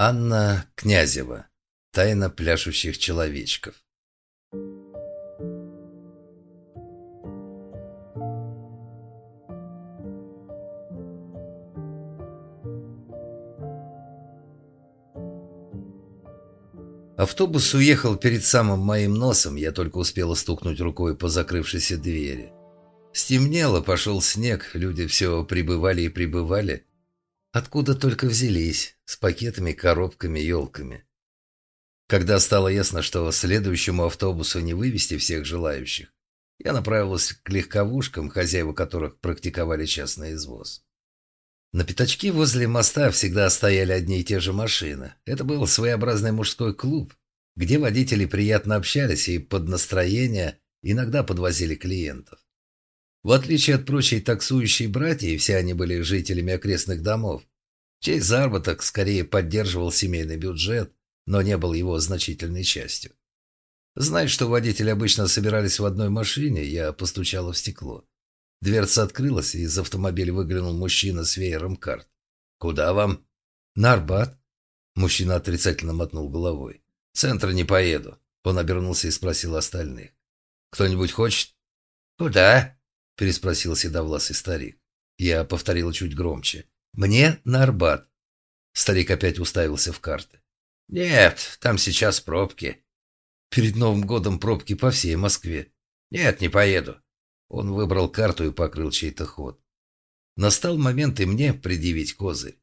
Анна Князева. Тайна пляшущих человечков. Автобус уехал перед самым моим носом, я только успела стукнуть рукой по закрывшейся двери. Стемнело, пошел снег, люди все прибывали и прибывали. Откуда только взялись, с пакетами, коробками, елками. Когда стало ясно, что следующему автобусу не вывести всех желающих, я направилась к легковушкам, хозяева которых практиковали частный извоз. На пятачке возле моста всегда стояли одни и те же машины. Это был своеобразный мужской клуб, где водители приятно общались и под настроение иногда подвозили клиентов. В отличие от прочей таксующей братьи, все они были жителями окрестных домов, чей заработок скорее поддерживал семейный бюджет, но не был его значительной частью. Зная, что водители обычно собирались в одной машине, я постучала в стекло. Дверца открылась, и из автомобиля выглянул мужчина с веером карт. «Куда вам?» «На Арбат». Мужчина отрицательно мотнул головой. «Центра не поеду». Он обернулся и спросил остальных. «Кто-нибудь хочет?» «Куда?» Переспросил седовласый старик. Я повторил чуть громче. «Мне на Арбат». Старик опять уставился в карты. «Нет, там сейчас пробки». «Перед Новым годом пробки по всей Москве». «Нет, не поеду». Он выбрал карту и покрыл чей-то ход. Настал момент и мне предъявить козырь.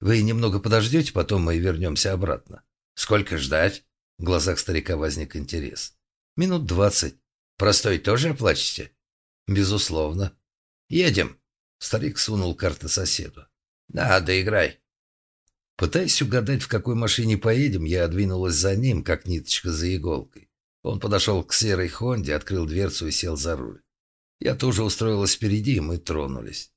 Вы немного подождете, потом мы вернемся обратно. Сколько ждать? В глазах старика возник интерес. Минут двадцать. Простой тоже оплачете? Безусловно. Едем. Старик сунул карты соседу. Да, доиграй. Пытаясь угадать, в какой машине поедем, я двинулась за ним, как ниточка за иголкой. Он подошел к серой Хонде, открыл дверцу и сел за руль. Я тоже устроилась впереди, и мы тронулись.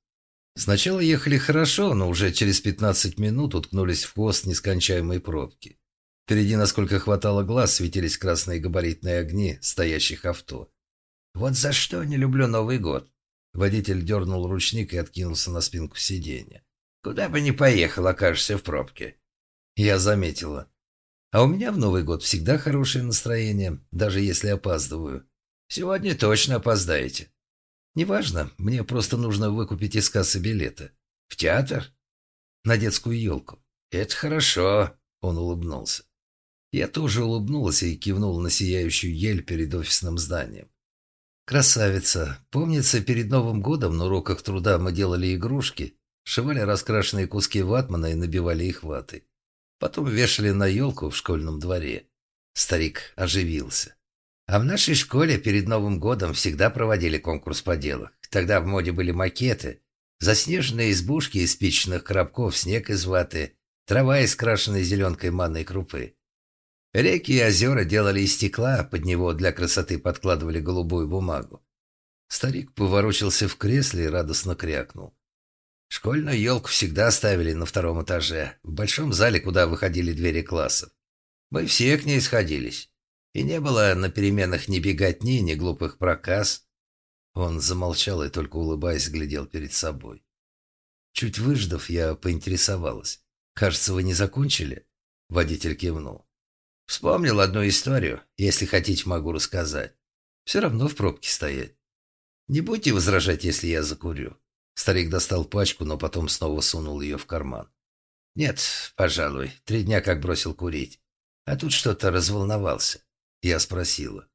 Сначала ехали хорошо, но уже через 15 минут уткнулись в хвост нескончаемой пробки. Впереди, насколько хватало глаз, светились красные габаритные огни стоящих авто. «Вот за что не люблю Новый год!» Водитель дернул ручник и откинулся на спинку сиденья. «Куда бы ни поехал, окажешься в пробке». Я заметила. А у меня в Новый год всегда хорошее настроение, даже если опаздываю. Сегодня точно опоздаете. Неважно, мне просто нужно выкупить из кассы билеты. В театр? На детскую елку. Это хорошо, он улыбнулся. Я тоже улыбнулась и кивнул на сияющую ель перед офисным зданием. «Красавица! Помнится, перед Новым годом на уроках труда мы делали игрушки, сшивали раскрашенные куски ватмана и набивали их ватой. Потом вешали на елку в школьном дворе. Старик оживился. А в нашей школе перед Новым годом всегда проводили конкурс по делах. Тогда в моде были макеты, заснеженные избушки из спичечных коробков, снег из ваты, трава из крашенной зеленкой манной крупы. Реки и озера делали из стекла, под него для красоты подкладывали голубую бумагу. Старик поворочился в кресле и радостно крякнул. Школьную елку всегда ставили на втором этаже, в большом зале, куда выходили двери классов. Мы все к ней сходились. И не было на переменах ни беготни, ни глупых проказ. Он замолчал и только улыбаясь глядел перед собой. Чуть выждав, я поинтересовалась. «Кажется, вы не закончили?» Водитель кивнул. Вспомнил одну историю. Если хотите, могу рассказать. Все равно в пробке стоять. Не будете возражать, если я закурю. Старик достал пачку, но потом снова сунул ее в карман. Нет, пожалуй, три дня как бросил курить. А тут что-то разволновался. Я спросила.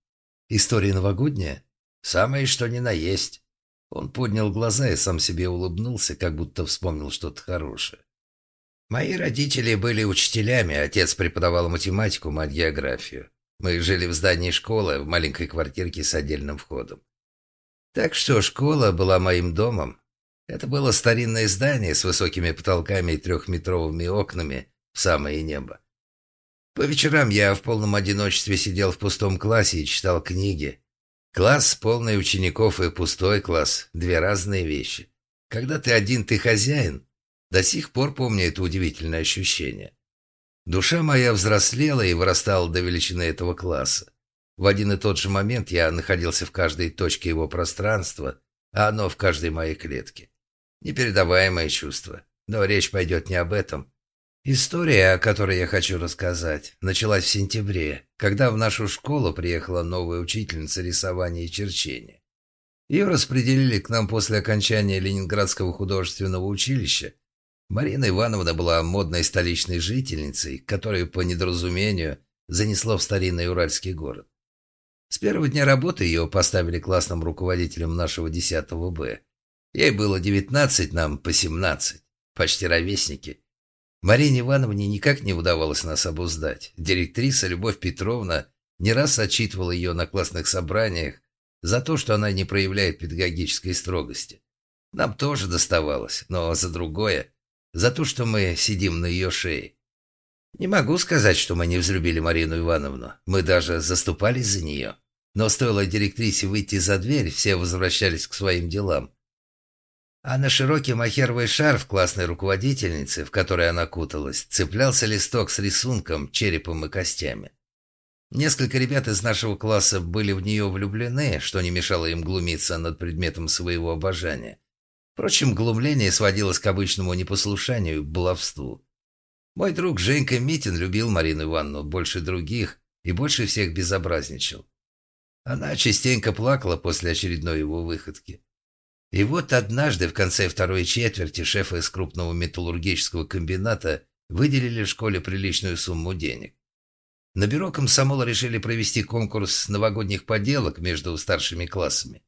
История новогодняя? Самое что ни на есть. Он поднял глаза и сам себе улыбнулся, как будто вспомнил что-то хорошее. Мои родители были учителями, отец преподавал математику, мать географию. Мы жили в здании школы, в маленькой квартирке с отдельным входом. Так что школа была моим домом. Это было старинное здание с высокими потолками и трехметровыми окнами в самое небо. По вечерам я в полном одиночестве сидел в пустом классе и читал книги. Класс, полный учеников, и пустой класс – две разные вещи. Когда ты один, ты хозяин – до сих пор помню это удивительное ощущение. Душа моя взрослела и вырастала до величины этого класса. В один и тот же момент я находился в каждой точке его пространства, а оно в каждой моей клетке. Непередаваемое чувство. Но речь пойдет не об этом. История, о которой я хочу рассказать, началась в сентябре, когда в нашу школу приехала новая учительница рисования и черчения. Ее распределили к нам после окончания Ленинградского художественного училища. Марина Ивановна была модной столичной жительницей, которую по недоразумению занесло в старинный уральский город. С первого дня работы ее поставили классным руководителем нашего 10 Б. Ей было 19, нам по 17, почти ровесники. Марине Ивановне никак не удавалось нас обуздать. Директриса Любовь Петровна не раз отчитывала ее на классных собраниях за то, что она не проявляет педагогической строгости. Нам тоже доставалось, но за другое, за то, что мы сидим на ее шее. Не могу сказать, что мы не взлюбили Марину Ивановну. Мы даже заступались за нее. Но стоило директрисе выйти за дверь, все возвращались к своим делам. А на широкий махеровый шарф классной руководительницы, в который она куталась, цеплялся листок с рисунком, черепом и костями. Несколько ребят из нашего класса были в нее влюблены, что не мешало им глумиться над предметом своего обожания. Впрочем, глумление сводилось к обычному непослушанию и баловству. Мой друг Женька Митин любил Марину Ивановну больше других и больше всех безобразничал. Она частенько плакала после очередной его выходки. И вот однажды в конце второй четверти шефа из крупного металлургического комбината выделили в школе приличную сумму денег. На бюро комсомола решили провести конкурс новогодних поделок между старшими классами.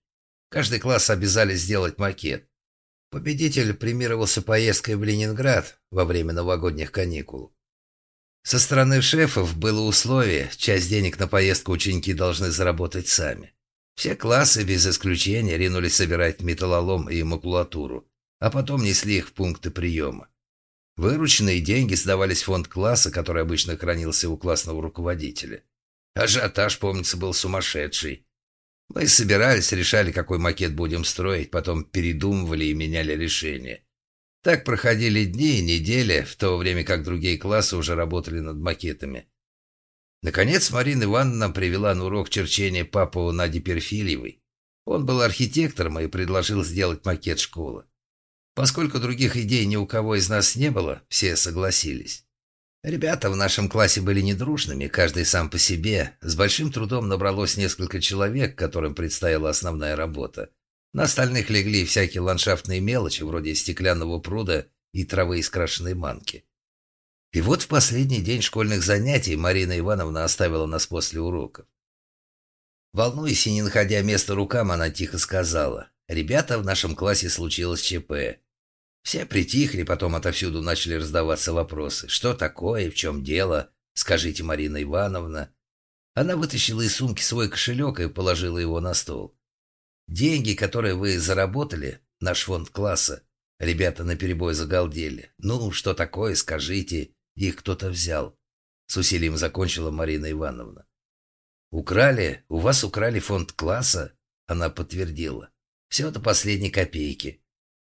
Каждый класс обязали сделать макет. Победитель премировался поездкой в Ленинград во время новогодних каникул. Со стороны шефов было условие, часть денег на поездку ученики должны заработать сами. Все классы без исключения ринулись собирать металлолом и макулатуру, а потом несли их в пункты приема. Вырученные деньги сдавались в фонд класса, который обычно хранился у классного руководителя. Ажиотаж, помнится, был сумасшедший. Мы собирались, решали, какой макет будем строить, потом передумывали и меняли решение. Так проходили дни и недели, в то время как другие классы уже работали над макетами. Наконец Марина Ивановна привела на урок черчения папу Нади Перфильевой. Он был архитектором и предложил сделать макет школы. Поскольку других идей ни у кого из нас не было, все согласились. Ребята в нашем классе были недружными, каждый сам по себе. С большим трудом набралось несколько человек, которым предстояла основная работа. На остальных легли всякие ландшафтные мелочи, вроде стеклянного пруда и травы из крашеной манки. И вот в последний день школьных занятий Марина Ивановна оставила нас после уроков. Волнуясь и не находя места рукам, она тихо сказала, «Ребята, в нашем классе случилось ЧП». Все притихли, потом отовсюду начали раздаваться вопросы. «Что такое? В чем дело? Скажите, Марина Ивановна». Она вытащила из сумки свой кошелек и положила его на стол. «Деньги, которые вы заработали, наш фонд класса». Ребята наперебой загалдели. «Ну, что такое, скажите?» Их кто-то взял. С усилием закончила Марина Ивановна. «Украли? У вас украли фонд класса?» Она подтвердила. «Все до последней копейки.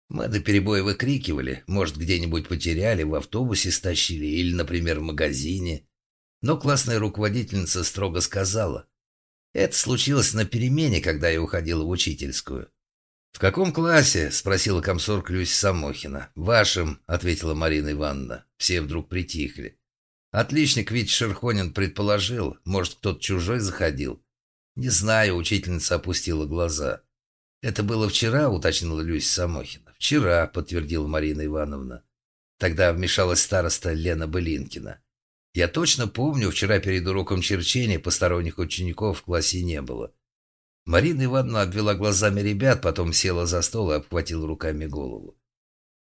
Мы до перебоя выкрикивали, может, где-нибудь потеряли, в автобусе стащили или, например, в магазине. Но классная руководительница строго сказала. Это случилось на перемене, когда я уходила в учительскую. «В каком классе?» – спросила комсорг Люся Самохина. «В вашем», – ответила Марина Ивановна. Все вдруг притихли. Отличник Витя Шерхонин предположил, может, кто-то чужой заходил. «Не знаю», – учительница опустила глаза. «Это было вчера», – уточнила Люся Самохина. «Вчера», – подтвердила Марина Ивановна. Тогда вмешалась староста Лена Былинкина. «Я точно помню, вчера перед уроком черчения посторонних учеников в классе не было. Марина Ивановна обвела глазами ребят, потом села за стол и обхватила руками голову.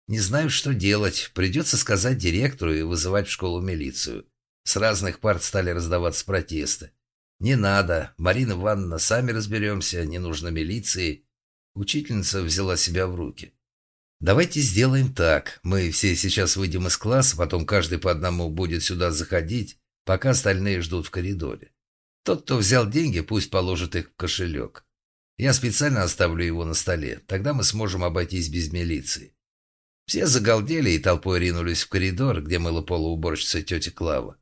«Не знаю, что делать. Придется сказать директору и вызывать в школу милицию». С разных парт стали раздаваться протесты. «Не надо. Марина Ивановна, сами разберемся. Не нужно милиции». Учительница взяла себя в руки. «Давайте сделаем так. Мы все сейчас выйдем из класса, потом каждый по одному будет сюда заходить, пока остальные ждут в коридоре. Тот, кто взял деньги, пусть положит их в кошелек. Я специально оставлю его на столе. Тогда мы сможем обойтись без милиции. Все загалдели и толпой ринулись в коридор, где мыла полууборщица тетя Клава.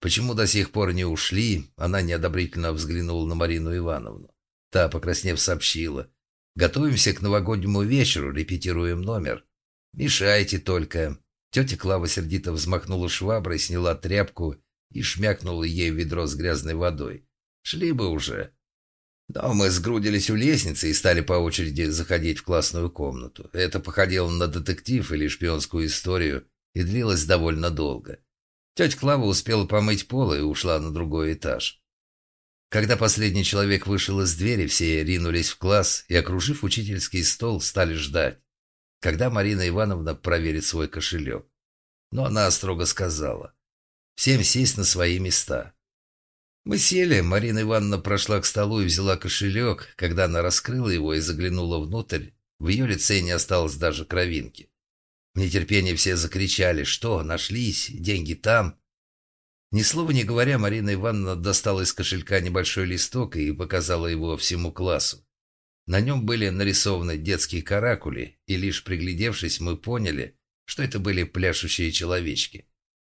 Почему до сих пор не ушли, она неодобрительно взглянула на Марину Ивановну. Та, покраснев, сообщила. «Готовимся к новогоднему вечеру, репетируем номер. Мешайте только». Тетя Клава сердито взмахнула шваброй, сняла тряпку и шмякнула ей ведро с грязной водой. «Шли бы уже!» Но мы сгрудились у лестницы и стали по очереди заходить в классную комнату. Это походило на детектив или шпионскую историю и длилось довольно долго. Тетя Клава успела помыть пол и ушла на другой этаж. Когда последний человек вышел из двери, все ринулись в класс и, окружив учительский стол, стали ждать, когда Марина Ивановна проверит свой кошелек. Но она строго сказала, всем сесть на свои места. Мы сели, Марина Ивановна прошла к столу и взяла кошелек. Когда она раскрыла его и заглянула внутрь, в ее лице не осталось даже кровинки. В нетерпении все закричали «Что, нашлись? Деньги там?» Ни слова не говоря, Марина Ивановна достала из кошелька небольшой листок и показала его всему классу. На нем были нарисованы детские каракули, и лишь приглядевшись, мы поняли, что это были пляшущие человечки.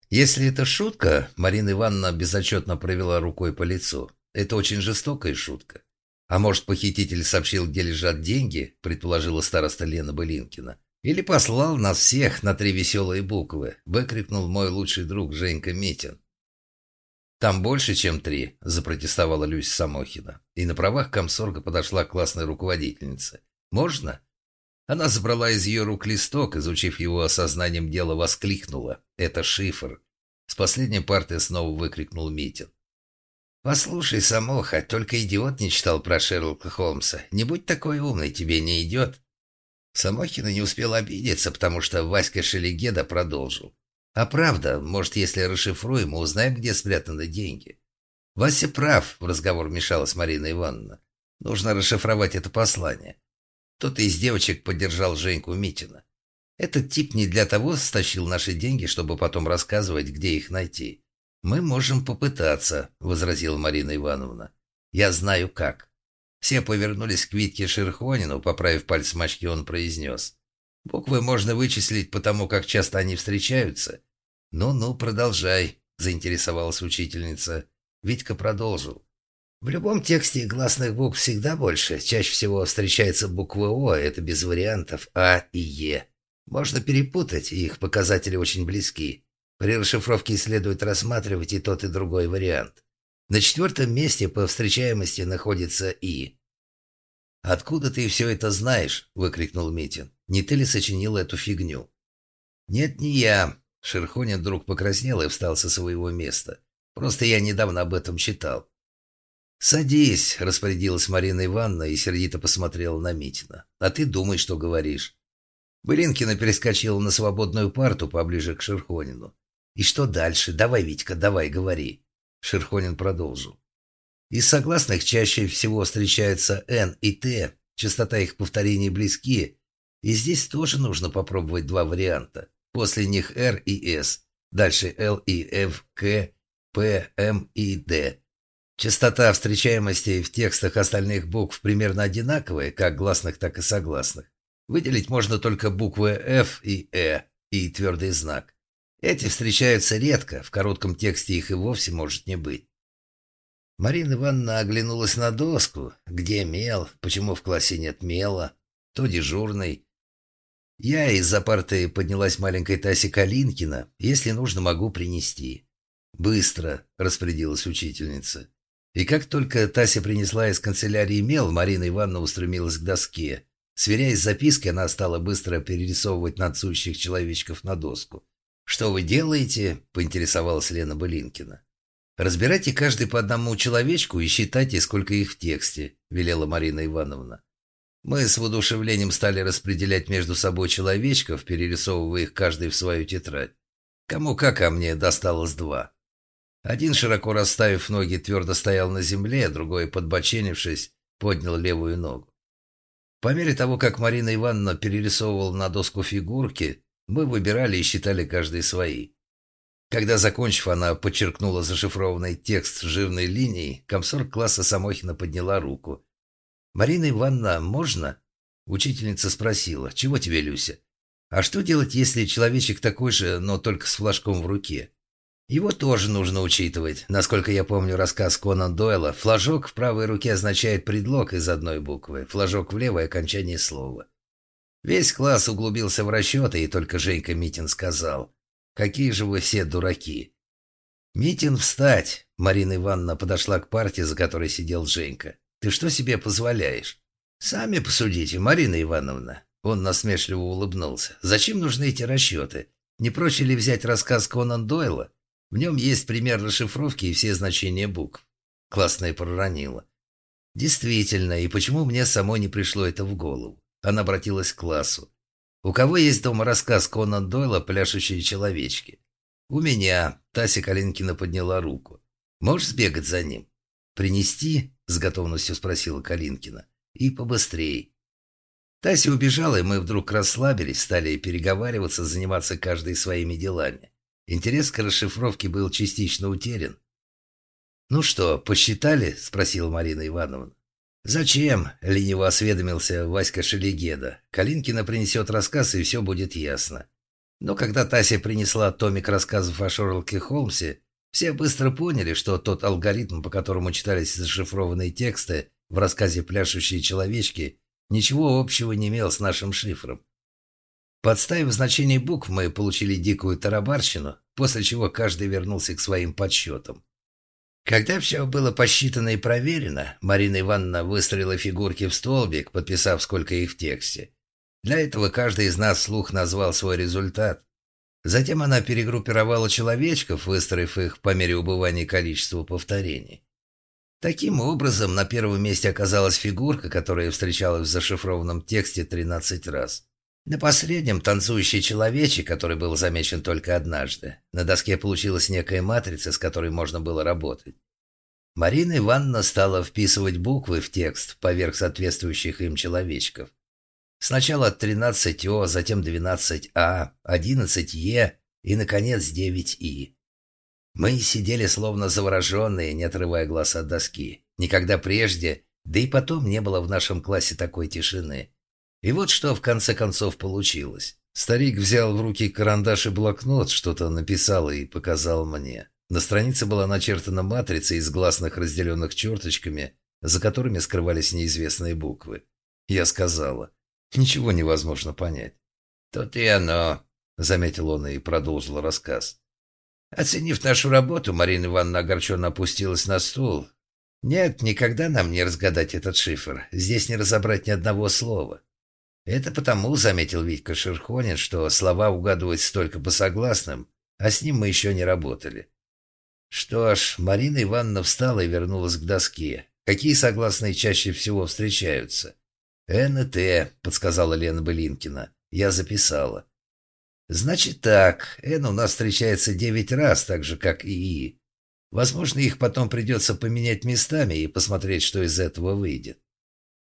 Если это шутка, Марина Ивановна безотчетно провела рукой по лицу. Это очень жестокая шутка. А может, похититель сообщил, где лежат деньги, предположила староста Лена Былинкина. Или послал нас всех на три веселые буквы, выкрикнул мой лучший друг Женька Митин. «Там больше, чем три», – запротестовала Люся Самохина. И на правах комсорга подошла классная руководительница. «Можно?» Она забрала из ее рук листок, изучив его осознанием дела, воскликнула. «Это шифр!» С последней парты снова выкрикнул Митин. «Послушай, Самоха, только идиот не читал про Шерлока Холмса. Не будь такой умный, тебе не идет». Самохина не успел обидеться, потому что Васька Шелегеда продолжил. А правда, может, если расшифруем, мы узнаем, где спрятаны деньги. Вася прав, в разговор вмешалась Марина Ивановна. Нужно расшифровать это послание. Кто-то из девочек поддержал Женьку Митина. Этот тип не для того стащил наши деньги, чтобы потом рассказывать, где их найти. Мы можем попытаться, возразила Марина Ивановна. Я знаю как. Все повернулись к Витке Шерхонину, поправив пальцы мачки, он произнес. Буквы можно вычислить по тому, как часто они встречаются. «Ну-ну, продолжай», — заинтересовалась учительница. Витька продолжил. «В любом тексте гласных букв всегда больше. Чаще всего встречается буква О, это без вариантов А и Е. Можно перепутать, их показатели очень близки. При расшифровке следует рассматривать и тот, и другой вариант. На четвертом месте по встречаемости находится И. «Откуда ты все это знаешь?» – выкрикнул Митин. «Не ты ли сочинил эту фигню?» «Нет, не я. Шерхонин вдруг покраснел и встал со своего места. «Просто я недавно об этом читал». «Садись», — распорядилась Марина Ивановна и сердито посмотрела на Митина. «А ты думай, что говоришь». Былинкина перескочила на свободную парту поближе к Шерхонину. «И что дальше? Давай, Витька, давай, говори». Шерхонин продолжил. Из согласных чаще всего встречаются «Н» и «Т». Частота их повторений близки. И здесь тоже нужно попробовать два варианта. После них R и S. Дальше L и F, K, P, M и D. Частота встречаемости в текстах остальных букв примерно одинаковая, как гласных, так и согласных. Выделить можно только буквы F и E и твердый знак. Эти встречаются редко, в коротком тексте их и вовсе может не быть. Марина Ивановна оглянулась на доску. Где мел? Почему в классе нет мела? То дежурный, я из-за парты поднялась маленькой Тасе Калинкина. Если нужно, могу принести. Быстро, распорядилась учительница. И как только Тася принесла из канцелярии мел, Марина Ивановна устремилась к доске. Сверяясь с запиской, она стала быстро перерисовывать надсущих человечков на доску. «Что вы делаете?» – поинтересовалась Лена Былинкина. «Разбирайте каждый по одному человечку и считайте, сколько их в тексте», – велела Марина Ивановна. Мы с воодушевлением стали распределять между собой человечков, перерисовывая их каждый в свою тетрадь. Кому как, а мне досталось два. Один, широко расставив ноги, твердо стоял на земле, другой, подбоченившись, поднял левую ногу. По мере того, как Марина Ивановна перерисовывала на доску фигурки, мы выбирали и считали каждый свои. Когда, закончив, она подчеркнула зашифрованный текст жирной линией, комсорг класса Самохина подняла руку – «Марина Ивановна, можно?» Учительница спросила. «Чего тебе, Люся?» «А что делать, если человечек такой же, но только с флажком в руке?» Его тоже нужно учитывать. Насколько я помню рассказ Конан Дойла, флажок в правой руке означает предлог из одной буквы, флажок в левой – окончание слова. Весь класс углубился в расчеты, и только Женька Митин сказал, «Какие же вы все дураки!» «Митин, встать!» Марина Ивановна подошла к партии, за которой сидел Женька. «Ты что себе позволяешь?» «Сами посудите, Марина Ивановна». Он насмешливо улыбнулся. «Зачем нужны эти расчеты? Не проще ли взять рассказ Конан Дойла? В нем есть пример расшифровки и все значения букв». Классная проронила. «Действительно, и почему мне самой не пришло это в голову?» Она обратилась к классу. «У кого есть дома рассказ Конан Дойла «Пляшущие человечки»?» «У меня». Тася Калинкина подняла руку. «Можешь сбегать за ним?» «Принести?» — с готовностью спросила Калинкина. «И побыстрее». Тася убежала, и мы вдруг расслабились, стали переговариваться, заниматься каждый своими делами. Интерес к расшифровке был частично утерян. «Ну что, посчитали?» — спросила Марина Ивановна. «Зачем?» — лениво осведомился Васька Шелегеда. «Калинкина принесет рассказ, и все будет ясно». Но когда Тася принесла томик рассказов о Шерлоке Холмсе, все быстро поняли, что тот алгоритм, по которому читались зашифрованные тексты в рассказе «Пляшущие человечки», ничего общего не имел с нашим шифром. Подставив значение букв, мы получили дикую тарабарщину, после чего каждый вернулся к своим подсчетам. Когда все было посчитано и проверено, Марина Ивановна выстроила фигурки в столбик, подписав, сколько их в тексте. Для этого каждый из нас вслух назвал свой результат. Затем она перегруппировала человечков, выстроив их по мере убывания количества повторений. Таким образом, на первом месте оказалась фигурка, которая встречалась в зашифрованном тексте 13 раз. На последнем танцующий человечек, который был замечен только однажды. На доске получилась некая матрица, с которой можно было работать. Марина Ивановна стала вписывать буквы в текст поверх соответствующих им человечков. Сначала 13О, затем 12А, 11Е и, наконец, 9И. Мы сидели словно завороженные, не отрывая глаз от доски. Никогда прежде, да и потом не было в нашем классе такой тишины. И вот что в конце концов получилось. Старик взял в руки карандаш и блокнот, что-то написал и показал мне. На странице была начертана матрица из гласных, разделенных черточками, за которыми скрывались неизвестные буквы. Я сказала, ничего невозможно понять. «Тут и оно», — заметил он и продолжил рассказ. Оценив нашу работу, Марина Ивановна огорченно опустилась на стул. «Нет, никогда нам не разгадать этот шифр. Здесь не разобрать ни одного слова. Это потому, заметил Витька Шерхонин, что слова угадываются только по согласным, а с ним мы еще не работали. Что ж, Марина Ивановна встала и вернулась к доске. Какие согласные чаще всего встречаются? «Н и Т», — подсказала Лена Былинкина. Я записала. «Значит так, Н у нас встречается девять раз, так же, как и И. Возможно, их потом придется поменять местами и посмотреть, что из этого выйдет.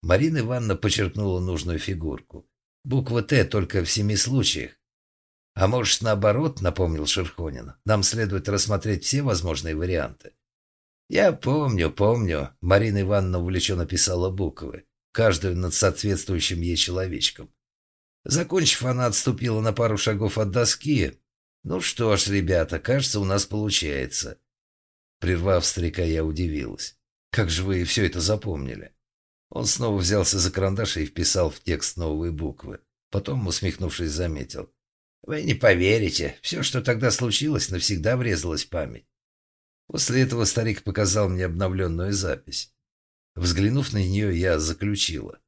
Марина Ивановна подчеркнула нужную фигурку. Буква «Т» только в семи случаях. А может, наоборот, напомнил Шерхонин, нам следует рассмотреть все возможные варианты. Я помню, помню. Марина Ивановна увлеченно писала буквы, каждую над соответствующим ей человечком. Закончив, она отступила на пару шагов от доски. «Ну что ж, ребята, кажется, у нас получается». Прервав старика, я удивилась. «Как же вы все это запомнили?» Он снова взялся за карандаш и вписал в текст новые буквы. Потом, усмехнувшись, заметил. «Вы не поверите, все, что тогда случилось, навсегда врезалось в память». После этого старик показал мне обновленную запись. Взглянув на нее, я заключила.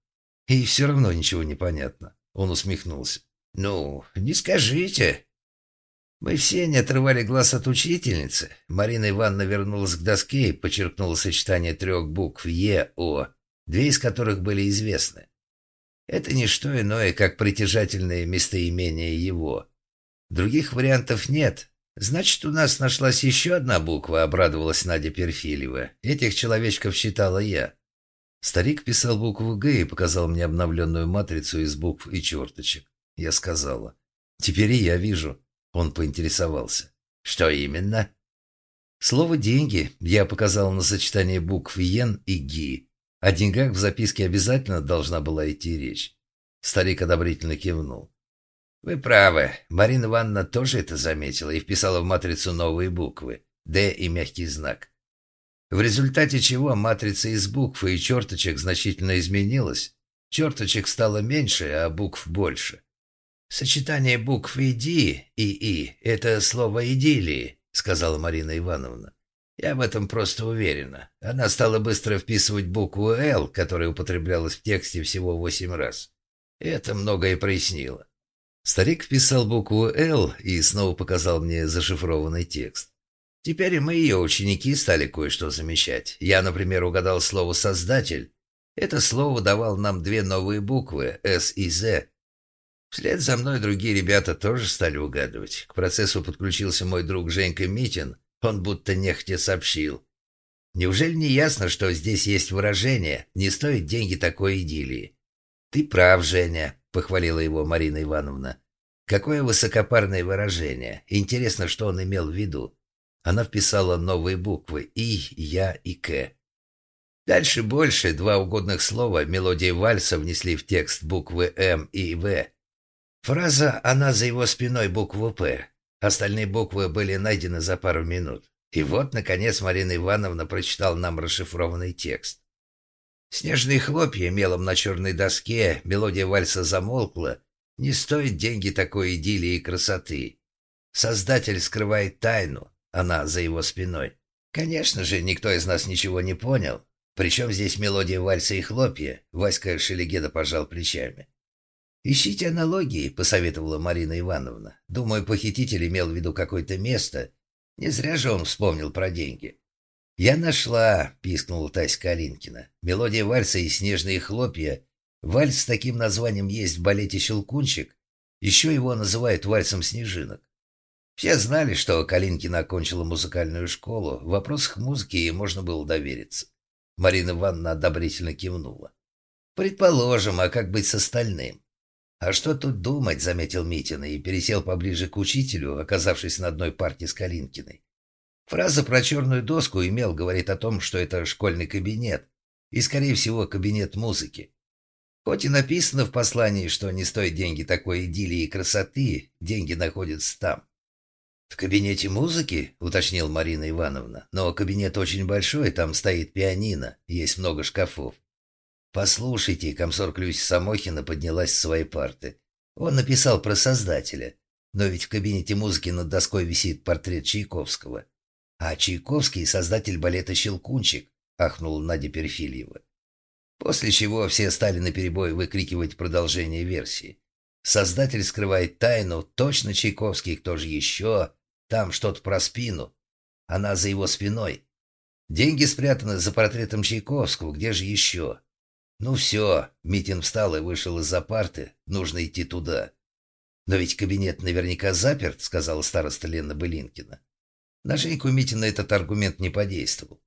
И все равно ничего не понятно. Он усмехнулся. «Ну, не скажите». Мы все не отрывали глаз от учительницы. Марина Ивановна вернулась к доске и подчеркнула сочетание трех букв «Е-О», две из которых были известны. Это не что иное, как притяжательные местоимения его. Других вариантов нет. Значит, у нас нашлась еще одна буква, обрадовалась Надя Перфильева. Этих человечков считала я. Старик писал букву «Г» и показал мне обновленную матрицу из букв и черточек. Я сказала. «Теперь и я вижу». Он поинтересовался. «Что именно?» Слово «деньги» я показал на сочетание букв «Йен» и «Ги». О деньгах в записке обязательно должна была идти речь. Старик одобрительно кивнул. «Вы правы. Марина Ивановна тоже это заметила и вписала в матрицу новые буквы «Д» и мягкий знак. В результате чего матрица из букв и черточек значительно изменилась. Черточек стало меньше, а букв больше. «Сочетание букв «иди» и «и» — это слово «идиллии», — сказала Марина Ивановна. «Я в этом просто уверена. Она стала быстро вписывать букву «л», которая употреблялась в тексте всего восемь раз. Это многое прояснило». Старик вписал букву «л» и снова показал мне зашифрованный текст. Теперь и ее ученики, стали кое-что замечать. Я, например, угадал слово «создатель». Это слово давал нам две новые буквы «С» и «З». Вслед за мной другие ребята тоже стали угадывать. К процессу подключился мой друг Женька Митин. Он будто нехотя сообщил. Неужели не ясно, что здесь есть выражение «не стоит деньги такой идиллии»? «Ты прав, Женя», — похвалила его Марина Ивановна. «Какое высокопарное выражение. Интересно, что он имел в виду». Она вписала новые буквы «И», «Я» и «К». Дальше больше два угодных слова мелодии вальса внесли в текст буквы «М» и «В». Фраза «Она за его спиной» букву «П». Остальные буквы были найдены за пару минут. И вот, наконец, Марина Ивановна прочитала нам расшифрованный текст. Снежные хлопья мелом на черной доске, мелодия вальса замолкла. Не стоит деньги такой идиллии и красоты. Создатель скрывает тайну, она за его спиной. Конечно же, никто из нас ничего не понял. Причем здесь мелодия вальса и хлопья? Васька Шелегеда пожал плечами. «Ищите аналогии», — посоветовала Марина Ивановна. «Думаю, похититель имел в виду какое-то место. Не зря же он вспомнил про деньги». «Я нашла», — пискнула Тась Калинкина. «Мелодия вальса и снежные хлопья. Вальс с таким названием есть в балете «Щелкунчик». Еще его называют вальсом снежинок. Все знали, что Калинкина окончила музыкальную школу, в вопросах музыки ей можно было довериться. Марина Ивановна одобрительно кивнула. «Предположим, а как быть с остальным?» «А что тут думать?» — заметил Митина и пересел поближе к учителю, оказавшись на одной парте с Калинкиной. Фраза про черную доску имел говорит о том, что это школьный кабинет, и, скорее всего, кабинет музыки. Хоть и написано в послании, что не стоит деньги такой идиллии и красоты, деньги находятся там. «В кабинете музыки?» — уточнил Марина Ивановна. «Но кабинет очень большой, там стоит пианино, есть много шкафов». «Послушайте», — комсорг Люся Самохина поднялась с своей парты. «Он написал про создателя. Но ведь в кабинете музыки над доской висит портрет Чайковского. А Чайковский — создатель балета «Щелкунчик», — ахнула Надя Перфильева. После чего все стали наперебой выкрикивать продолжение версии. Создатель скрывает тайну, точно Чайковский, кто же еще? Там что-то про спину. Она за его спиной. Деньги спрятаны за портретом Чайковского, где же еще? Ну все, Митин встал и вышел из-за парты, нужно идти туда. Но ведь кабинет наверняка заперт, сказала староста Лена Былинкина. На Женьку Митина этот аргумент не подействовал.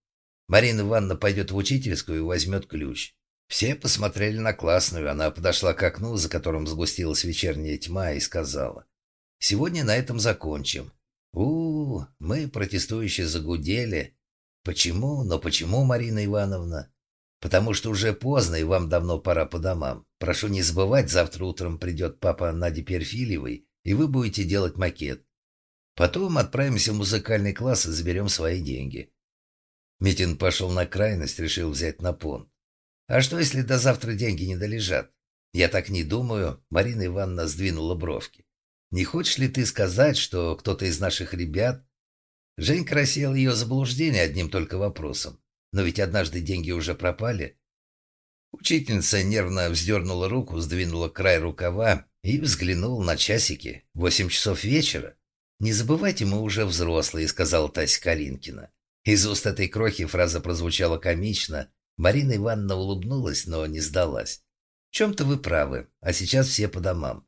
Марина Ивановна пойдет в учительскую и возьмет ключ. Все посмотрели на классную, она подошла к окну, за которым сгустилась вечерняя тьма, и сказала, «Сегодня на этом закончим». у, -у, -у мы протестующие загудели. Почему? Но почему, Марина Ивановна? Потому что уже поздно, и вам давно пора по домам. Прошу не забывать, завтра утром придет папа Нади Перфильевой, и вы будете делать макет. Потом отправимся в музыкальный класс и заберем свои деньги. Митин пошел на крайность, решил взять на понт. А что, если до завтра деньги не долежат? Я так не думаю. Марина Ивановна сдвинула бровки. Не хочешь ли ты сказать, что кто-то из наших ребят... Женька рассеял ее заблуждение одним только вопросом. Но ведь однажды деньги уже пропали. Учительница нервно вздернула руку, сдвинула край рукава и взглянула на часики. Восемь часов вечера. «Не забывайте, мы уже взрослые», — сказала Тася Калинкина. Из уст этой крохи фраза прозвучала комично, Марина Ивановна улыбнулась, но не сдалась. «В чем-то вы правы, а сейчас все по домам».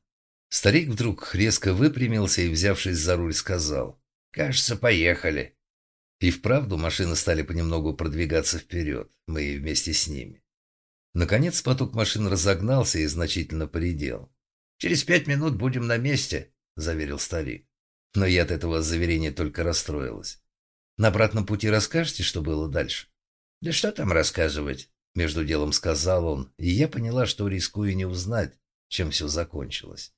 Старик вдруг резко выпрямился и, взявшись за руль, сказал. «Кажется, поехали». И вправду машины стали понемногу продвигаться вперед, мы вместе с ними. Наконец поток машин разогнался и значительно поредел. «Через пять минут будем на месте», — заверил старик. Но я от этого заверения только расстроилась. «На обратном пути расскажете, что было дальше?» «Да что там рассказывать?» — между делом сказал он, и я поняла, что рискую не узнать, чем все закончилось.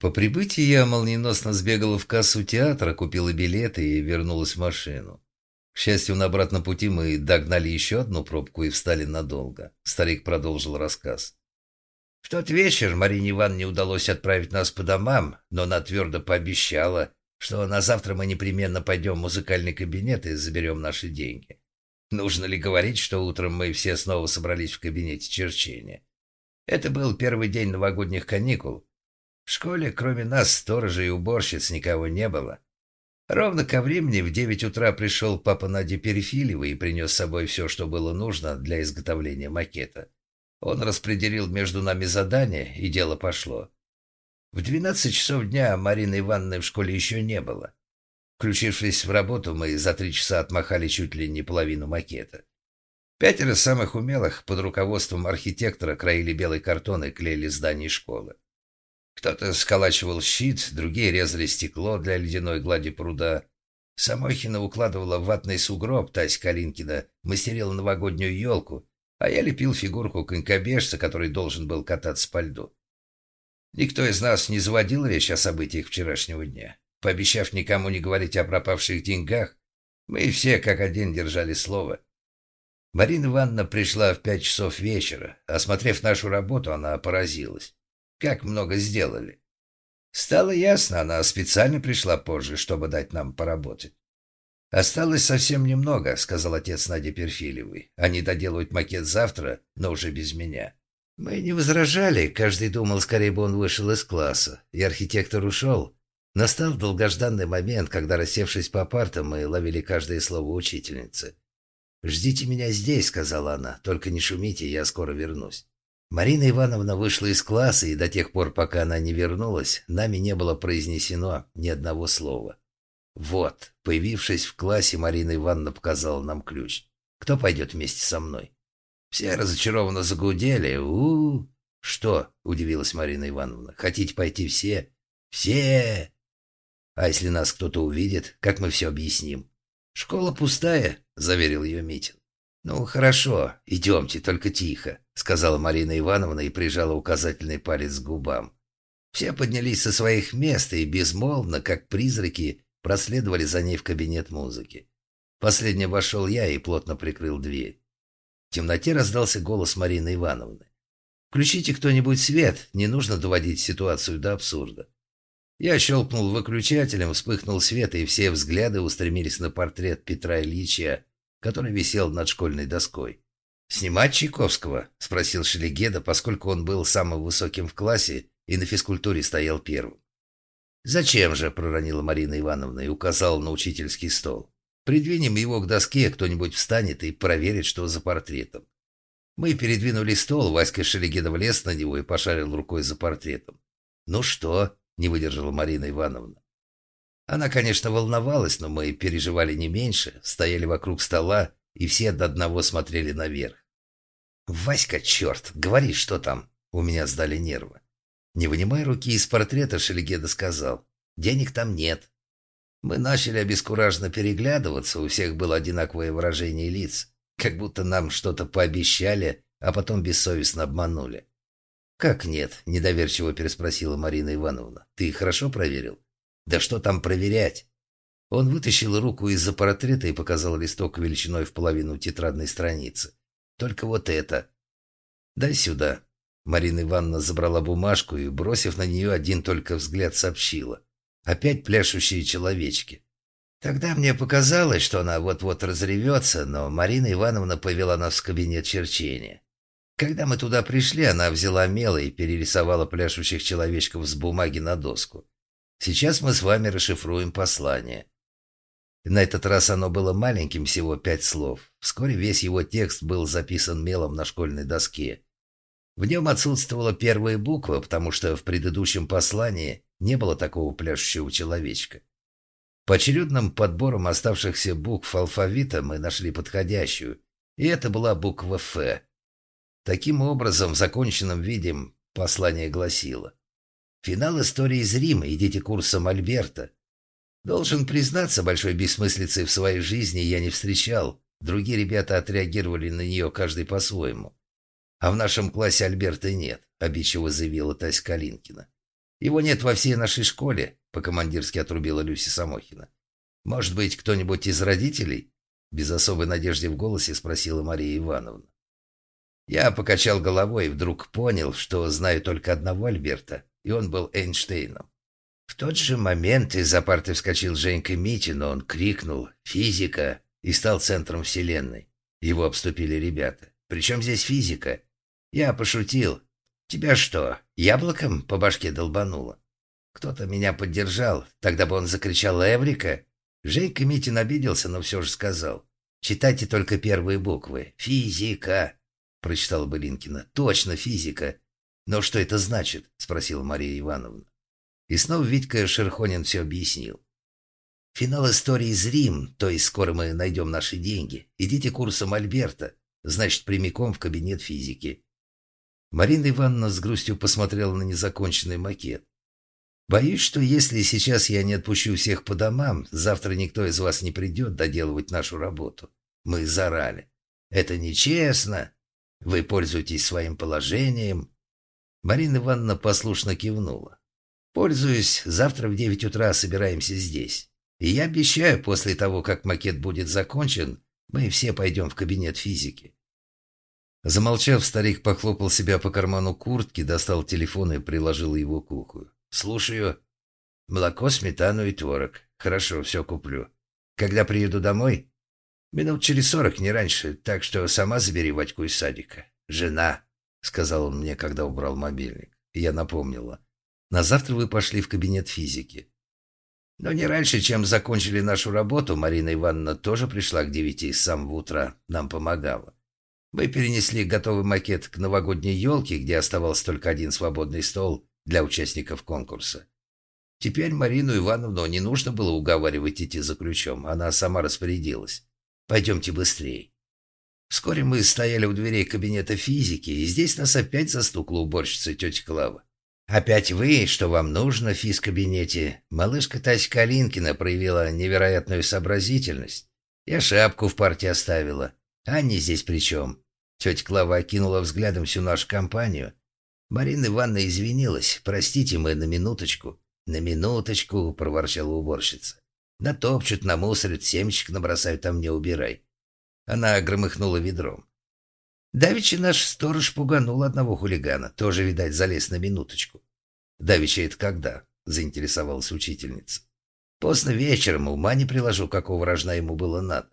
По прибытии я молниеносно сбегала в кассу театра, купила билеты и вернулась в машину. К счастью, на обратном пути мы догнали еще одну пробку и встали надолго. Старик продолжил рассказ. В тот вечер Марине Ивановне удалось отправить нас по домам, но она твердо пообещала, что на завтра мы непременно пойдем в музыкальный кабинет и заберем наши деньги. Нужно ли говорить, что утром мы все снова собрались в кабинете черчения? Это был первый день новогодних каникул. В школе, кроме нас, сторожа и уборщиц, никого не было. Ровно ко времени в девять утра пришел папа Нади Перефилева и принес с собой все, что было нужно для изготовления макета. Он распределил между нами задания, и дело пошло. В двенадцать часов дня Марины Ивановны в школе еще не было. Включившись в работу, мы за три часа отмахали чуть ли не половину макета. Пятеро самых умелых под руководством архитектора краили белый картон и клеили здание школы. Кто-то сколачивал щит, другие резали стекло для ледяной глади пруда. Самохина укладывала в ватный сугроб, Тась Калинкина мастерила новогоднюю елку, а я лепил фигурку конькобежца, который должен был кататься по льду. Никто из нас не заводил речь о событиях вчерашнего дня. Пообещав никому не говорить о пропавших деньгах, мы все как один держали слово. Марина Ивановна пришла в пять часов вечера. Осмотрев нашу работу, она поразилась. Как много сделали. Стало ясно, она специально пришла позже, чтобы дать нам поработать. «Осталось совсем немного», — сказал отец Нади Перфилевой. «Они доделают макет завтра, но уже без меня». Мы не возражали, каждый думал, скорее бы он вышел из класса, и архитектор ушел. Настал долгожданный момент, когда, рассевшись по партам, мы ловили каждое слово учительницы. «Ждите меня здесь», — сказала она, — «только не шумите, я скоро вернусь». Марина Ивановна вышла из класса, и до тех пор, пока она не вернулась, нами не было произнесено ни одного слова. Вот, появившись в классе, Марина Ивановна показала нам ключ. Кто пойдет вместе со мной? Все разочарованно загудели. у, -у, -у. «Что?» – удивилась Марина Ивановна. «Хотите пойти все?» «Все!» «А если нас кто-то увидит, как мы все объясним?» «Школа пустая», – заверил ее Митин. «Ну, хорошо, идемте, только тихо», — сказала Марина Ивановна и прижала указательный палец к губам. Все поднялись со своих мест и безмолвно, как призраки, проследовали за ней в кабинет музыки. Последним вошел я и плотно прикрыл дверь. В темноте раздался голос Марины Ивановны. «Включите кто-нибудь свет, не нужно доводить ситуацию до абсурда». Я щелкнул выключателем, вспыхнул свет, и все взгляды устремились на портрет Петра Ильича, который висел над школьной доской. «Снимать Чайковского?» – спросил Шелегеда, поскольку он был самым высоким в классе и на физкультуре стоял первым. «Зачем же?» – проронила Марина Ивановна и указала на учительский стол. «Придвинем его к доске, кто-нибудь встанет и проверит, что за портретом». Мы передвинули стол, Васька Шелегеда влез на него и пошарил рукой за портретом. «Ну что?» – не выдержала Марина Ивановна. Она, конечно, волновалась, но мы переживали не меньше, стояли вокруг стола и все до одного смотрели наверх. «Васька, черт, говори, что там?» У меня сдали нервы. Не вынимая руки из портрета, Шелегеда сказал, «Денег там нет». Мы начали обескураженно переглядываться, у всех было одинаковое выражение лиц, как будто нам что-то пообещали, а потом бессовестно обманули. «Как нет?» – недоверчиво переспросила Марина Ивановна. «Ты хорошо проверил?» Да что там проверять? Он вытащил руку из-за портрета и показал листок величиной в половину тетрадной страницы. Только вот это. Дай сюда. Марина Ивановна забрала бумажку и, бросив на нее один только взгляд, сообщила. Опять пляшущие человечки. Тогда мне показалось, что она вот-вот разревется, но Марина Ивановна повела нас в кабинет черчения. Когда мы туда пришли, она взяла мело и перерисовала пляшущих человечков с бумаги на доску. Сейчас мы с вами расшифруем послание. На этот раз оно было маленьким, всего пять слов. Вскоре весь его текст был записан мелом на школьной доске. В нем отсутствовала первая буква, потому что в предыдущем послании не было такого пляшущего человечка. По очередным подборам оставшихся букв алфавита мы нашли подходящую, и это была буква «Ф». Таким образом, в законченном виде послание гласило Финал истории из Рима, идите курсом Альберта. Должен признаться, большой бессмыслицы в своей жизни я не встречал. Другие ребята отреагировали на нее каждый по-своему. А в нашем классе Альберта нет, обидчиво заявила Тася Калинкина. Его нет во всей нашей школе, по-командирски отрубила Люси Самохина. Может быть, кто-нибудь из родителей? Без особой надежды в голосе спросила Мария Ивановна. Я покачал головой и вдруг понял, что знаю только одного Альберта, и он был Эйнштейном. В тот же момент из-за парты вскочил Женька Митин, он крикнул «Физика!» и стал центром вселенной. Его обступили ребята. «Причем здесь физика?» Я пошутил. «Тебя что, яблоком по башке долбануло?» Кто-то меня поддержал. Тогда бы он закричал «Эврика!» Женька Митин обиделся, но все же сказал. «Читайте только первые буквы. Физика!» Прочитала Былинкина. «Точно, физика!» «Но что это значит?» Спросила Мария Ивановна. И снова Витька Шерхонин все объяснил. «Финал истории из Рим, то есть скоро мы найдем наши деньги. Идите курсом Альберта, значит, прямиком в кабинет физики». Марина Ивановна с грустью посмотрела на незаконченный макет. Боюсь, что если сейчас я не отпущу всех по домам, завтра никто из вас не придет доделывать нашу работу. Мы зарали. Это нечестно. Вы пользуетесь своим положением. Марина Ивановна послушно кивнула. Пользуюсь. Завтра в девять утра собираемся здесь. И я обещаю, после того, как макет будет закончен, мы все пойдем в кабинет физики. Замолчав, старик похлопал себя по карману куртки, достал телефон и приложил его к уху. «Слушаю. Молоко, сметану и творог. Хорошо, все куплю. Когда приеду домой?» «Минут через сорок, не раньше, так что сама забери Вадьку из садика. Жена», — сказал он мне, когда убрал мобильник. Я напомнила. «На завтра вы пошли в кабинет физики». Но не раньше, чем закончили нашу работу, Марина Ивановна тоже пришла к девяти с самого утра, нам помогала. Мы перенесли готовый макет к новогодней елке, где оставался только один свободный стол для участников конкурса. Теперь Марину Ивановну не нужно было уговаривать идти за ключом, она сама распорядилась. «Пойдемте быстрее». Вскоре мы стояли у дверей кабинета физики, и здесь нас опять застукла уборщица тетя Клава. «Опять вы? Что вам нужно в физкабинете?» Малышка Тася Калинкина проявила невероятную сообразительность. Я шапку в партии оставила. А не здесь при чем? Тетя Клава окинула взглядом всю нашу компанию. Марина Ивановна извинилась. «Простите, мы на минуточку». «На минуточку», — проворчала уборщица. «Натопчут, намусорят, семечек набросают, а мне убирай». Она громыхнула ведром. Давичи наш сторож пуганул одного хулигана, тоже, видать, залез на минуточку. «Давича это когда?» — заинтересовалась учительница. «Поздно вечером, ума не приложу, какого рожна ему было надо».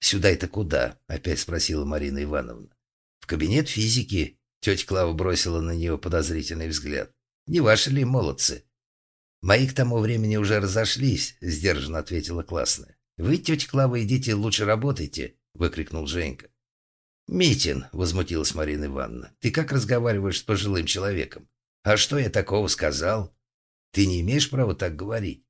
«Сюда это куда?» — опять спросила Марина Ивановна. «В кабинет физики», Тетя Клава бросила на нее подозрительный взгляд. «Не ваши ли молодцы?» «Мои к тому времени уже разошлись», — сдержанно ответила классная. «Вы, тетя Клава, идите лучше работайте», — выкрикнул Женька. «Митин», — возмутилась Марина Ивановна, — «ты как разговариваешь с пожилым человеком? А что я такого сказал? Ты не имеешь права так говорить».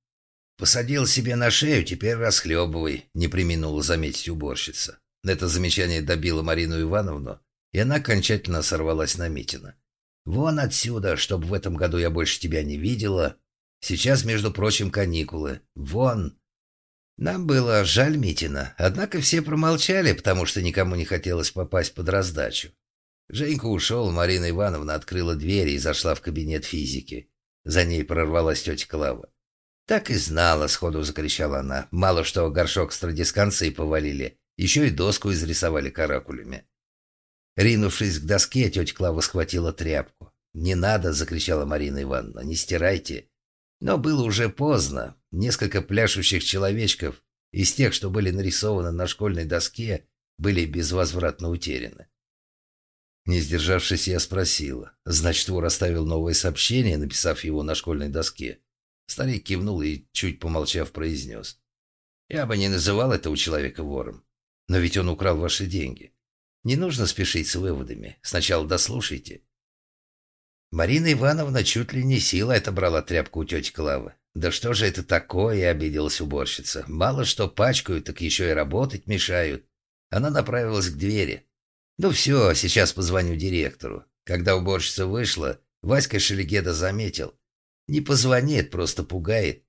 «Посадил себе на шею, теперь расхлебывай», — не приминула заметить уборщица. Это замечание добило Марину Ивановну, и она окончательно сорвалась на Митина. «Вон отсюда, чтобы в этом году я больше тебя не видела. Сейчас, между прочим, каникулы. Вон!» Нам было жаль Митина, однако все промолчали, потому что никому не хотелось попасть под раздачу. Женька ушел, Марина Ивановна открыла дверь и зашла в кабинет физики. За ней прорвалась тетя Клава. «Так и знала», — сходу закричала она. «Мало что горшок с традисканцией повалили, еще и доску изрисовали каракулями». Ринувшись к доске, тетя Клава схватила тряпку. «Не надо!» — закричала Марина Ивановна. «Не стирайте!» Но было уже поздно. Несколько пляшущих человечков из тех, что были нарисованы на школьной доске, были безвозвратно утеряны. Не сдержавшись, я спросила. «Значит, вор оставил новое сообщение, написав его на школьной доске?» Старик кивнул и, чуть помолчав, произнес. «Я бы не называл этого человека вором. Но ведь он украл ваши деньги. Не нужно спешить с выводами. Сначала дослушайте. Марина Ивановна чуть ли не сила отобрала тряпку у тети Клавы. «Да что же это такое?» – обиделась уборщица. «Мало что пачкают, так еще и работать мешают». Она направилась к двери. «Ну все, сейчас позвоню директору». Когда уборщица вышла, Васька Шелегеда заметил. «Не позвонит, просто пугает».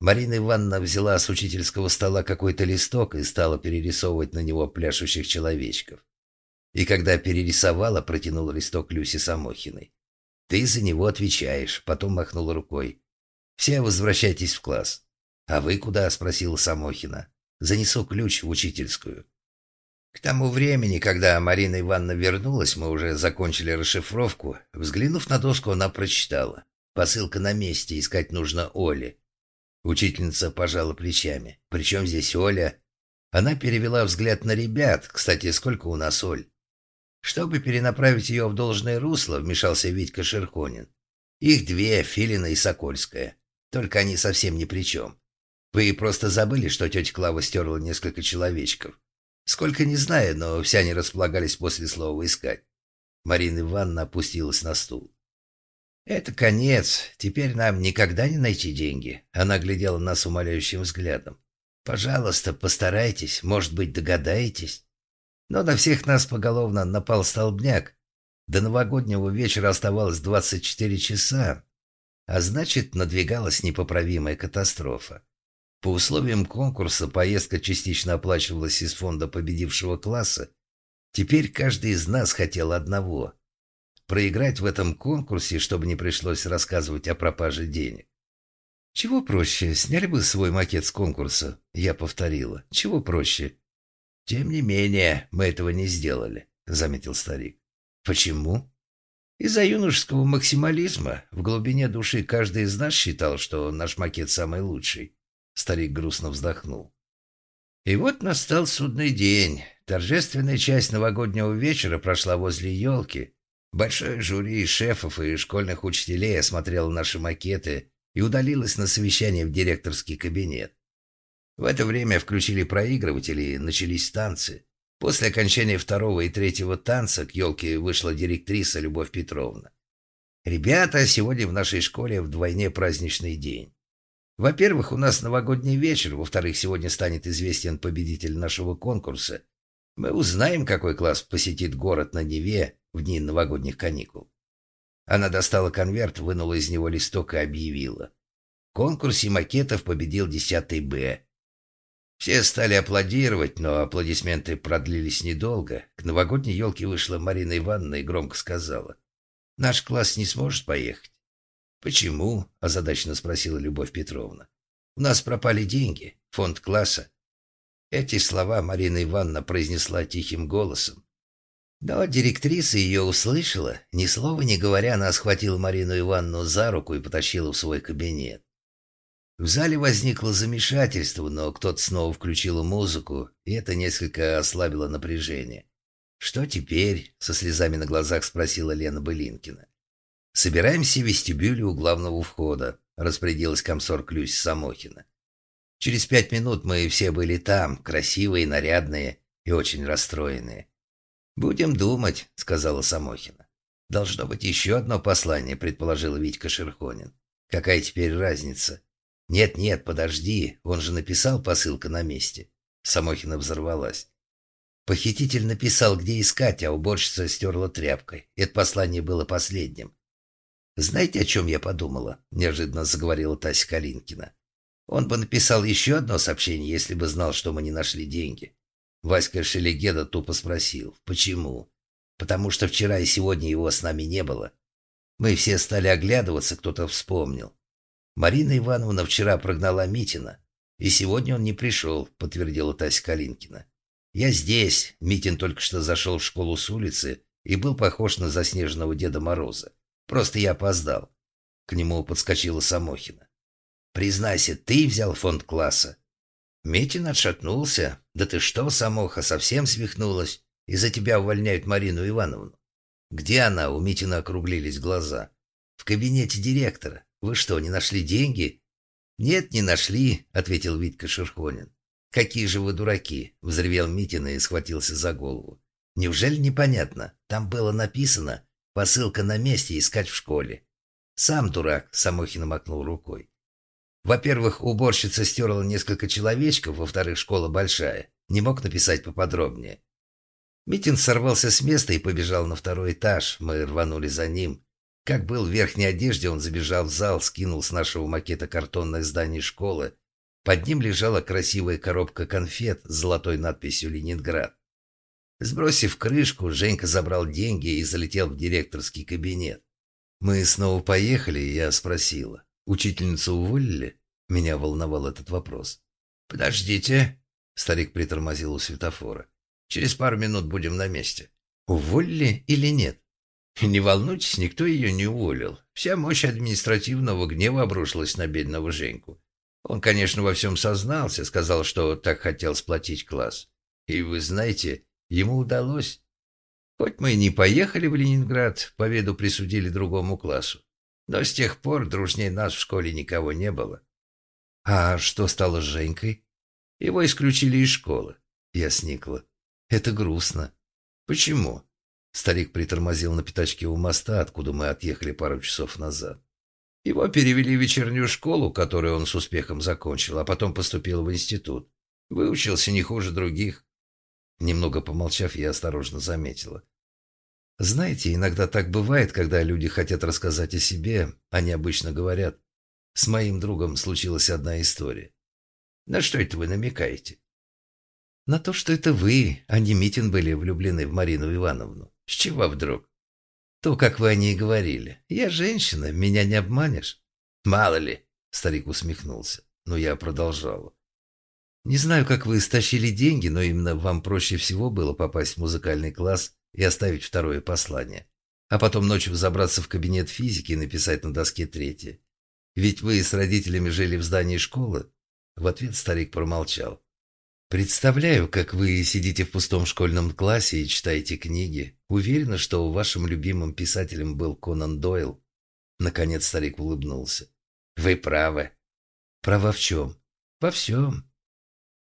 Марина Ивановна взяла с учительского стола какой-то листок и стала перерисовывать на него пляшущих человечков. И когда перерисовала, протянула листок Люсе Самохиной. «Ты за него отвечаешь», — потом махнула рукой. «Все возвращайтесь в класс». «А вы куда?» — спросила Самохина. «Занесу ключ в учительскую». К тому времени, когда Марина Ивановна вернулась, мы уже закончили расшифровку. Взглянув на доску, она прочитала. Посылка на месте, искать нужно Оле. Учительница пожала плечами. «Причем здесь Оля?» Она перевела взгляд на ребят. «Кстати, сколько у нас Оль?» Чтобы перенаправить ее в должное русло, вмешался Витька Шерхонин. Их две, Филина и Сокольская. Только они совсем ни при чем. Вы просто забыли, что тетя Клава стерла несколько человечков. Сколько не знаю, но все они располагались после слова «искать». Марина Ивановна опустилась на стул. «Это конец. Теперь нам никогда не найти деньги». Она глядела нас умоляющим взглядом. «Пожалуйста, постарайтесь. Может быть, догадаетесь?» Но на всех нас поголовно напал столбняк. До новогоднего вечера оставалось 24 часа, а значит, надвигалась непоправимая катастрофа. По условиям конкурса поездка частично оплачивалась из фонда победившего класса. Теперь каждый из нас хотел одного – проиграть в этом конкурсе, чтобы не пришлось рассказывать о пропаже денег. Чего проще, сняли бы свой макет с конкурса, я повторила. Чего проще? Тем не менее, мы этого не сделали, заметил старик. Почему? Из-за юношеского максимализма. В глубине души каждый из нас считал, что наш макет самый лучший. Старик грустно вздохнул. И вот настал судный день. Торжественная часть новогоднего вечера прошла возле елки. Большое жюри шефов и школьных учителей осмотрело наши макеты и удалилось на совещание в директорский кабинет. В это время включили проигрыватели и начались танцы. После окончания второго и третьего танца к елке вышла директриса Любовь Петровна. «Ребята, сегодня в нашей школе вдвойне праздничный день. Во-первых, у нас новогодний вечер, во-вторых, сегодня станет известен победитель нашего конкурса. Мы узнаем, какой класс посетит город на Неве в дни новогодних каникул. Она достала конверт, вынула из него листок и объявила. В конкурсе макетов победил 10 Б. Все стали аплодировать, но аплодисменты продлились недолго. К новогодней елке вышла Марина Ивановна и громко сказала. «Наш класс не сможет поехать. «Почему?» – озадаченно спросила Любовь Петровна. «У нас пропали деньги. Фонд класса». Эти слова Марина Ивановна произнесла тихим голосом. Но директриса ее услышала. Ни слова не говоря, она схватила Марину Ивановну за руку и потащила в свой кабинет. В зале возникло замешательство, но кто-то снова включил музыку, и это несколько ослабило напряжение. «Что теперь?» — со слезами на глазах спросила Лена Былинкина. «Собираемся в вестибюле у главного входа», — распорядилась комсор Клюсь Самохина. Через пять минут мы все были там, красивые, нарядные и очень расстроенные. «Будем думать», — сказала Самохина. «Должно быть еще одно послание», — предположил Витька Шерхонин. «Какая теперь разница?» «Нет-нет, подожди, он же написал посылка на месте». Самохина взорвалась. Похититель написал, где искать, а уборщица стерла тряпкой. Это послание было последним. «Знаете, о чем я подумала?» – неожиданно заговорила Тася Калинкина. «Он бы написал еще одно сообщение, если бы знал, что мы не нашли деньги». Васька Шелегеда тупо спросил, «Почему?» «Потому что вчера и сегодня его с нами не было. Мы все стали оглядываться, кто-то вспомнил. Марина Ивановна вчера прогнала Митина, и сегодня он не пришел», – подтвердила Тася Калинкина. «Я здесь». Митин только что зашел в школу с улицы и был похож на заснеженного Деда Мороза. Просто я опоздал. К нему подскочила Самохина. Признайся, ты взял фонд класса. Митин отшатнулся. Да ты что, Самоха, совсем свихнулась? Из-за тебя увольняют Марину Ивановну. Где она? У Митина округлились глаза. В кабинете директора. Вы что, не нашли деньги? Нет, не нашли, ответил Витька Шерхонин. Какие же вы дураки, взревел Митин и схватился за голову. Неужели непонятно? Там было написано Посылка на месте, искать в школе. Сам дурак, Самохин макнул рукой. Во-первых, уборщица стерла несколько человечков, во-вторых, школа большая. Не мог написать поподробнее. Митин сорвался с места и побежал на второй этаж. Мы рванули за ним. Как был в верхней одежде, он забежал в зал, скинул с нашего макета картонное здание школы. Под ним лежала красивая коробка конфет с золотой надписью «Ленинград». Сбросив крышку, Женька забрал деньги и залетел в директорский кабинет. Мы снова поехали, и я спросила. «Учительницу уволили?» Меня волновал этот вопрос. «Подождите». Старик притормозил у светофора. Через пару минут будем на месте». «Уволили или нет?» «Не волнуйтесь, никто ее не уволил. Вся мощь административного гнева обрушилась на бедного Женьку. Он, конечно, во всем сознался, сказал, что так хотел сплотить класс. И вы знаете, ему удалось. Хоть мы и не поехали в Ленинград, победу присудили другому классу. Но с тех пор дружней нас в школе никого не было. А что стало с Женькой? Его исключили из школы. Я сникла. Это грустно. Почему? Старик притормозил на пятачке у моста, откуда мы отъехали пару часов назад. Его перевели в вечернюю школу, которую он с успехом закончил, а потом поступил в институт. Выучился не хуже других. Немного помолчав, я осторожно заметила. Знаете, иногда так бывает, когда люди хотят рассказать о себе, они обычно говорят. С моим другом случилась одна история. На что это вы намекаете? На то, что это вы, а не Митин, были влюблены в Марину Ивановну. С чего вдруг? То, как вы о ней говорили. Я женщина, меня не обманешь. Мало ли, старик усмехнулся, но я продолжала. Не знаю, как вы стащили деньги, но именно вам проще всего было попасть в музыкальный класс и оставить второе послание. А потом ночью забраться в кабинет физики и написать на доске третье. Ведь вы с родителями жили в здании школы. В ответ старик промолчал. Представляю, как вы сидите в пустом школьном классе и читаете книги. Уверена, что вашим любимым писателем был Конан Дойл. Наконец старик улыбнулся. Вы правы. Права в чем? Во всем.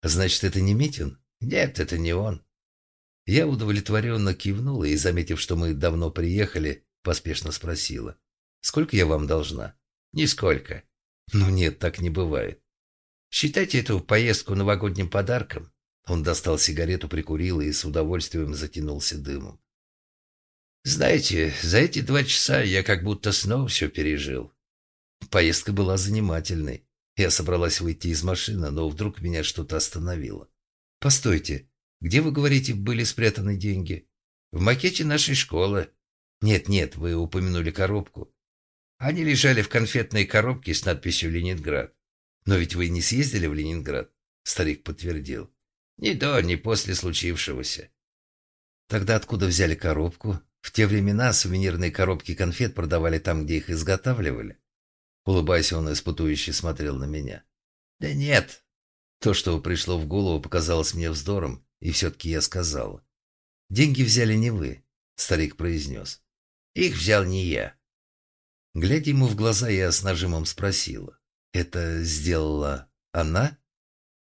Значит, это не Митин? Нет, это не он. Я удовлетворенно кивнула и, заметив, что мы давно приехали, поспешно спросила. «Сколько я вам должна?» «Нисколько». «Ну нет, так не бывает». «Считайте эту поездку новогодним подарком». Он достал сигарету, прикурил и с удовольствием затянулся дымом. «Знаете, за эти два часа я как будто снова все пережил». Поездка была занимательной. Я собралась выйти из машины, но вдруг меня что-то остановило. «Постойте, где, вы говорите, были спрятаны деньги?» «В макете нашей школы». «Нет-нет, вы упомянули коробку». «Они лежали в конфетной коробке с надписью «Ленинград». «Но ведь вы не съездили в Ленинград?» Старик подтвердил. «Ни до, ни после случившегося». «Тогда откуда взяли коробку? В те времена сувенирные коробки конфет продавали там, где их изготавливали». Улыбаясь, он испытующе смотрел на меня. «Да нет». То, что пришло в голову, показалось мне вздором, и все-таки я сказал. «Деньги взяли не вы», — старик произнес. «Их взял не я». Глядя ему в глаза, я с нажимом спросила. «Это сделала она?»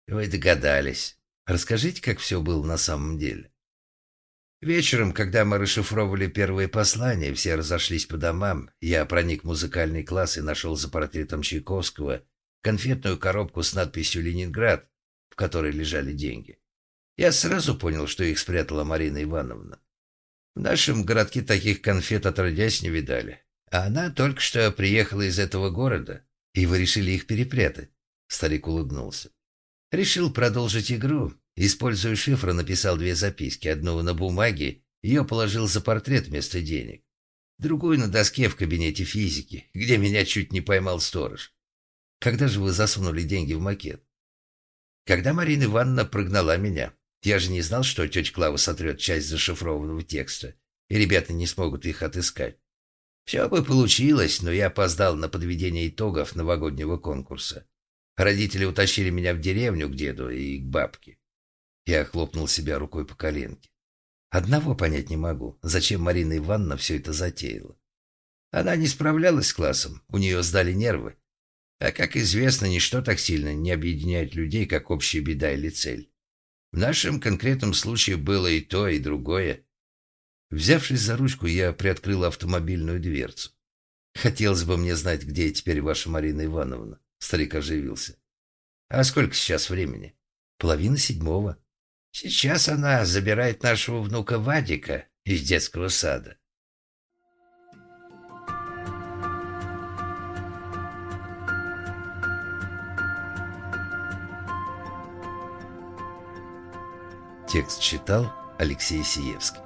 «Вы догадались. Расскажите, как все было на самом деле». Вечером, когда мы расшифровывали первые послания, все разошлись по домам. Я проник в музыкальный класс и нашел за портретом Чайковского конфетную коробку с надписью «Ленинград», в которой лежали деньги. Я сразу понял, что их спрятала Марина Ивановна. В нашем городке таких конфет отродясь не видали. А она только что приехала из этого города, и вы решили их перепрятать. Старик улыбнулся. Решил продолжить игру, Используя шифр, написал две записки. Одну на бумаге, ее положил за портрет вместо денег. Другую на доске в кабинете физики, где меня чуть не поймал сторож. Когда же вы засунули деньги в макет? Когда Марина Ивановна прогнала меня. Я же не знал, что тетя Клава сотрет часть зашифрованного текста, и ребята не смогут их отыскать. Все бы получилось, но я опоздал на подведение итогов новогоднего конкурса. Родители утащили меня в деревню к деду и к бабке. Я хлопнул себя рукой по коленке. Одного понять не могу, зачем Марина Ивановна все это затеяла. Она не справлялась с классом, у нее сдали нервы. А, как известно, ничто так сильно не объединяет людей, как общая беда или цель. В нашем конкретном случае было и то, и другое. Взявшись за ручку, я приоткрыл автомобильную дверцу. «Хотелось бы мне знать, где теперь ваша Марина Ивановна», — старик оживился. «А сколько сейчас времени?» «Половина седьмого». Сейчас она забирает нашего внука Вадика из детского сада. Текст читал Алексей Сиевский.